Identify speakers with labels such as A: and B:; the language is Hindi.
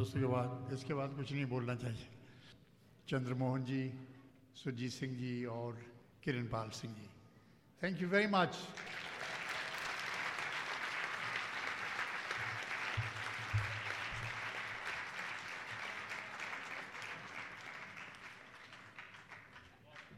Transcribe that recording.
A: तो उसके बाद, इसके बाद कुछ नहीं बोलना चाहिए। चंद्रमोहन जी, सुरजीत सिंह जी और Kiran Pal Singh ji. Thank you very much